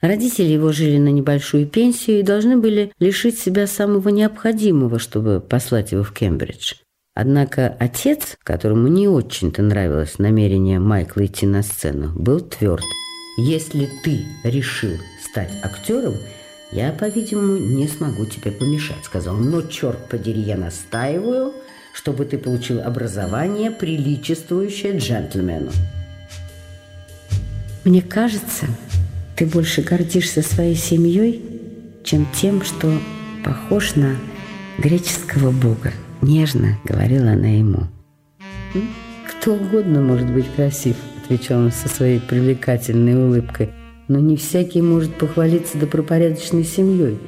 Родители его жили на небольшую пенсию и должны были лишить себя самого необходимого, чтобы послать его в Кембридж. Однако отец, которому не очень-то нравилось намерение Майкла идти на сцену, был тверд. «Если ты решил стать актером, я, по-видимому, не смогу тебе помешать», — сказал. «Но, черт подери, я настаиваю, чтобы ты получил образование, приличествующее джентльмену». «Мне кажется, ты больше гордишься своей семьей, чем тем, что похож на греческого бога», — нежно говорила она ему. «Кто угодно может быть красив», — отвечал он со своей привлекательной улыбкой. «Но не всякий может похвалиться добропорядочной семьей.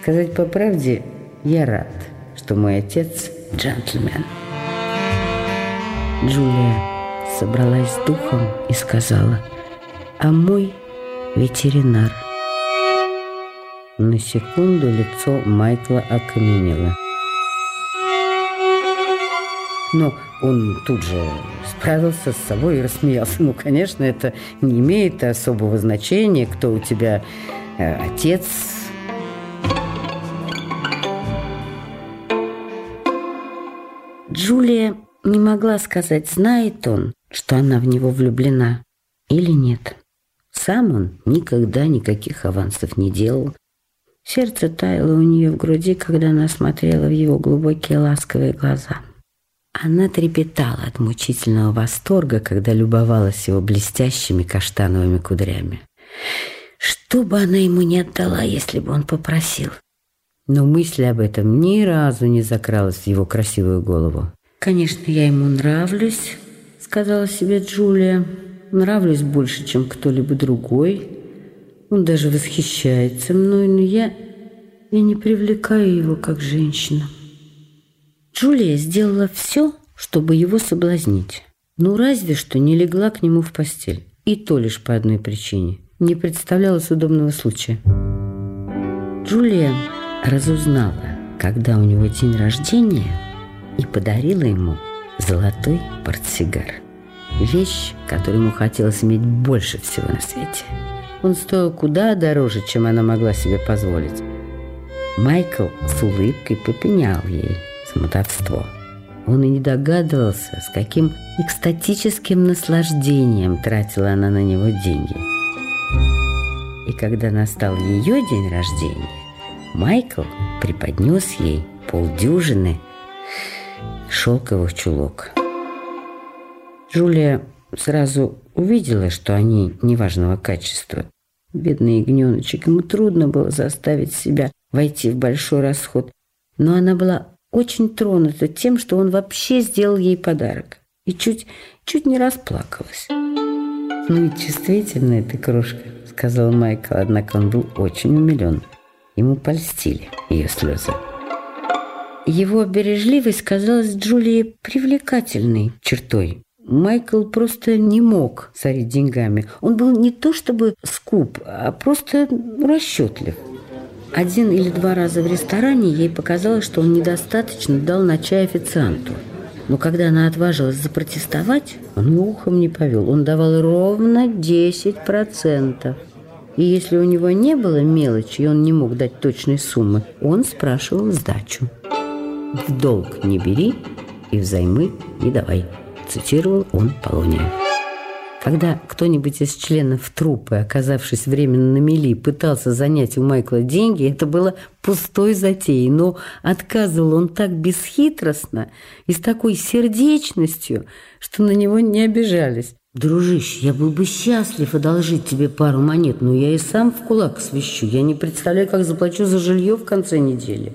Сказать по правде, я рад, что мой отец — джентльмен». Джулия собралась с духом и сказала, «А мой ветеринар». На секунду лицо Майкла окаменело. Но он тут же справился с собой и рассмеялся. Ну, конечно, это не имеет особого значения, кто у тебя э, отец. Джулия не могла сказать, знает он, что она в него влюблена или нет. Сам он никогда никаких авансов не делал. Сердце таяло у нее в груди, когда она смотрела в его глубокие ласковые глаза. Она трепетала от мучительного восторга, когда любовалась его блестящими каштановыми кудрями. Что бы она ему не отдала, если бы он попросил? Но мысль об этом ни разу не закралась в его красивую голову. «Конечно, я ему нравлюсь», — сказала себе Джулия. «Нравлюсь больше, чем кто-либо другой. Он даже восхищается мной, но я, я не привлекаю его как женщина». Джулия сделала все, чтобы его соблазнить. Ну, разве что не легла к нему в постель. И то лишь по одной причине. Не представлялось удобного случая. Джулия разузнала, когда у него день рождения, и подарила ему золотой портсигар. Вещь, которую ему хотелось иметь больше всего на свете. Он стоил куда дороже, чем она могла себе позволить. Майкл с улыбкой попенял ей – смотовство. Он и не догадывался, с каким экстатическим наслаждением тратила она на него деньги. И когда настал ее день рождения, Майкл преподнес ей полдюжины шелковых чулок. Джулия сразу увидела, что они неважного качества. Бедный ягненочек, ему трудно было заставить себя войти в большой расход, но она была очень тронута тем, что он вообще сделал ей подарок. И чуть, чуть не расплакалась. «Ну и чувствительная ты крошка», — сказал Майкл, однако он был очень умилен. Ему польстили ее слезы. Его бережливость казалась Джулии привлекательной чертой. Майкл просто не мог царить деньгами. Он был не то чтобы скуп, а просто расчетлив. Один или два раза в ресторане ей показалось, что он недостаточно дал на чай официанту. Но когда она отважилась запротестовать, он ухом не повел. Он давал ровно 10%. И если у него не было мелочи, и он не мог дать точной суммы, он спрашивал сдачу. «В долг не бери и взаймы не давай», цитировал он Полония. Когда кто-нибудь из членов труппы, оказавшись временно на мели, пытался занять у Майкла деньги, это было пустой затеей, но отказывал он так бесхитростно и с такой сердечностью, что на него не обижались. «Дружище, я был бы счастлив одолжить тебе пару монет, но я и сам в кулак свищу. Я не представляю, как заплачу за жилье в конце недели»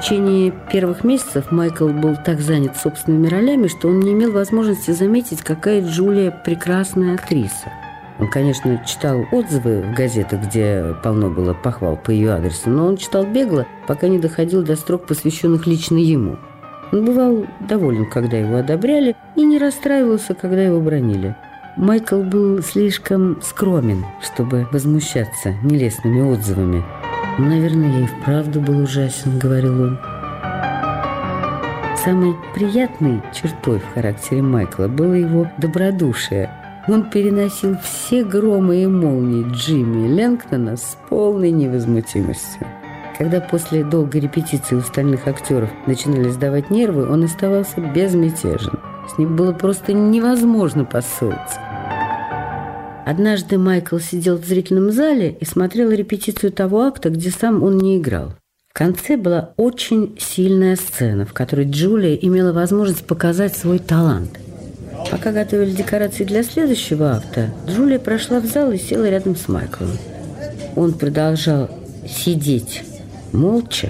течение первых месяцев Майкл был так занят собственными ролями, что он не имел возможности заметить, какая Джулия прекрасная актриса. Он, конечно, читал отзывы в газетах, где полно было похвал по ее адресу, но он читал бегло, пока не доходил до строк, посвященных лично ему. Он бывал доволен, когда его одобряли, и не расстраивался, когда его бронили. Майкл был слишком скромен, чтобы возмущаться нелестными отзывами – «Наверное, я и вправду был ужасен», — говорил он. Самой приятной чертой в характере Майкла было его добродушие. Он переносил все громы и молнии Джимми Ленктона с полной невозмутимостью. Когда после долгой репетиции у остальных актеров начинали сдавать нервы, он оставался безмятежен. С ним было просто невозможно поссориться. Однажды Майкл сидел в зрительном зале и смотрел репетицию того акта, где сам он не играл. В конце была очень сильная сцена, в которой Джулия имела возможность показать свой талант. Пока готовили декорации для следующего акта, Джулия прошла в зал и села рядом с Майклом. Он продолжал сидеть молча,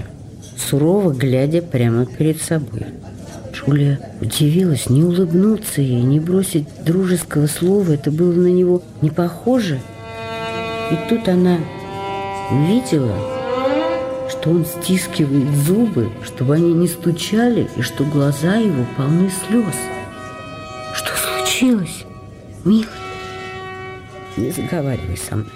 сурово глядя прямо перед собой. Джулия удивилась, не улыбнуться ей, не бросить дружеского слова, это было на него не похоже. И тут она увидела, что он стискивает зубы, чтобы они не стучали, и что глаза его полны слез. «Что случилось, милый?» «Не заговаривай со мной.